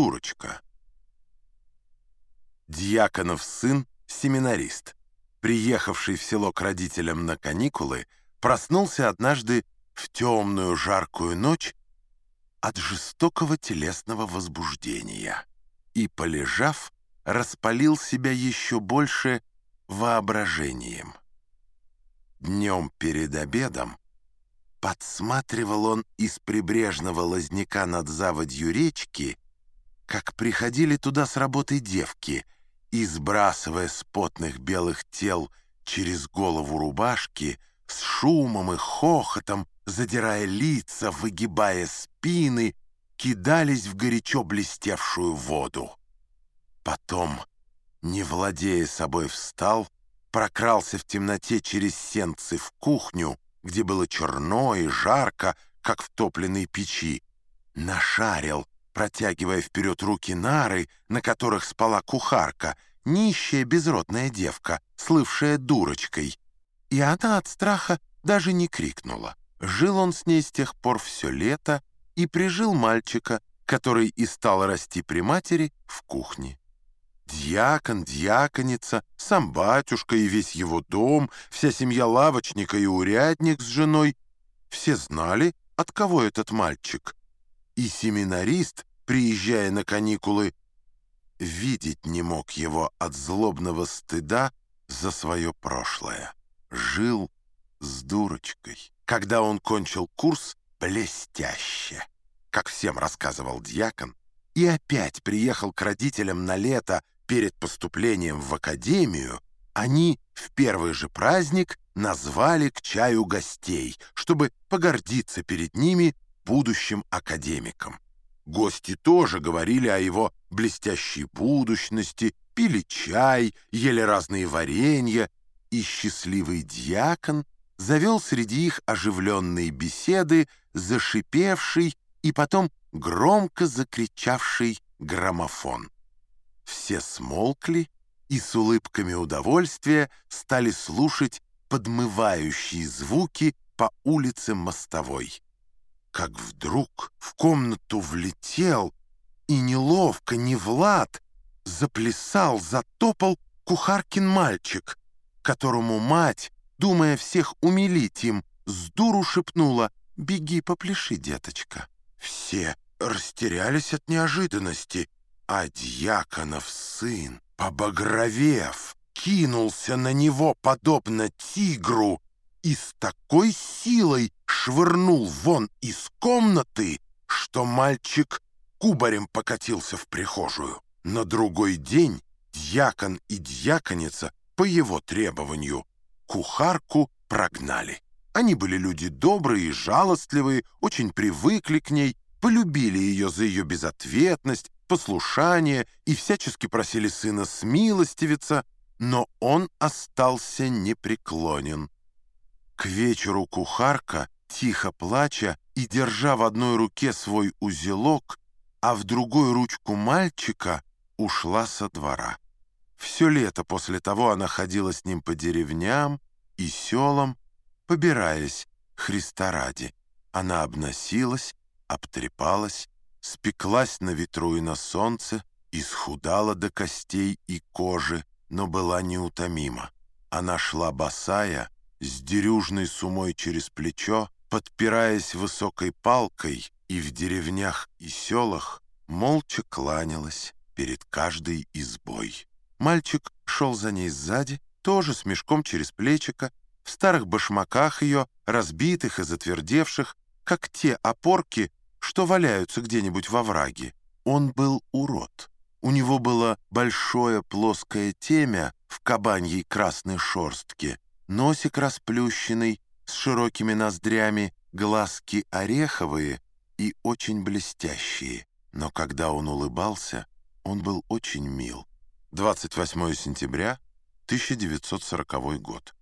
дурочка. Дьяконов сын, семинарист, приехавший в село к родителям на каникулы, проснулся однажды в темную жаркую ночь от жестокого телесного возбуждения и, полежав, распалил себя еще больше воображением. Днем перед обедом подсматривал он из прибрежного лозняка над заводью речки, как приходили туда с работы девки и, сбрасывая с потных белых тел через голову рубашки, с шумом и хохотом, задирая лица, выгибая спины, кидались в горячо блестевшую воду. Потом, не владея собой, встал, прокрался в темноте через сенцы в кухню, где было черно и жарко, как в топленной печи, нашарил, протягивая вперед руки нары, на которых спала кухарка, нищая безродная девка, слывшая дурочкой. И она от страха даже не крикнула. Жил он с ней с тех пор все лето и прижил мальчика, который и стал расти при матери в кухне. Дьякон, дьяконица, сам батюшка и весь его дом, вся семья лавочника и урядник с женой — все знали, от кого этот мальчик. И семинарист, приезжая на каникулы, видеть не мог его от злобного стыда за свое прошлое. Жил с дурочкой. Когда он кончил курс, блестяще, как всем рассказывал дьякон, и опять приехал к родителям на лето перед поступлением в академию, они в первый же праздник назвали к чаю гостей, чтобы погордиться перед ними будущим академиком. Гости тоже говорили о его блестящей будущности, пили чай, ели разные варенья, и счастливый дьякон завел среди их оживленные беседы, зашипевший и потом громко закричавший граммофон. Все смолкли и с улыбками удовольствия стали слушать подмывающие звуки по улице мостовой. Как вдруг комнату влетел и неловко, не Влад, заплясал, затопал кухаркин мальчик, которому мать, думая всех умилить им, с дуру шепнула «Беги, попляши, деточка». Все растерялись от неожиданности — а дьяконов сын, побагровев, кинулся на него, подобно тигру, и с такой силой швырнул вон из комнаты, что мальчик кубарем покатился в прихожую. На другой день дьякон и дьяконица по его требованию кухарку прогнали. Они были люди добрые и жалостливые, очень привыкли к ней, полюбили ее за ее безответность, послушание и всячески просили сына смилостивиться, но он остался непреклонен. К вечеру кухарка, тихо плача и держа в одной руке свой узелок, а в другой ручку мальчика, ушла со двора. Все лето после того она ходила с ним по деревням и селам, побираясь Христа ради. Она обносилась, обтрепалась, спеклась на ветру и на солнце, исхудала до костей и кожи, но была неутомима. Она шла босая, с дерюжной сумой через плечо, подпираясь высокой палкой, и в деревнях и селах молча кланялась перед каждой избой. Мальчик шел за ней сзади, тоже с мешком через плечико, в старых башмаках ее, разбитых и затвердевших, как те опорки, что валяются где-нибудь во враге. Он был урод. У него было большое плоское темя в кабаньей красной шорстке, носик расплющенный, с широкими ноздрями, глазки ореховые и очень блестящие. Но когда он улыбался, он был очень мил. 28 сентября 1940 год.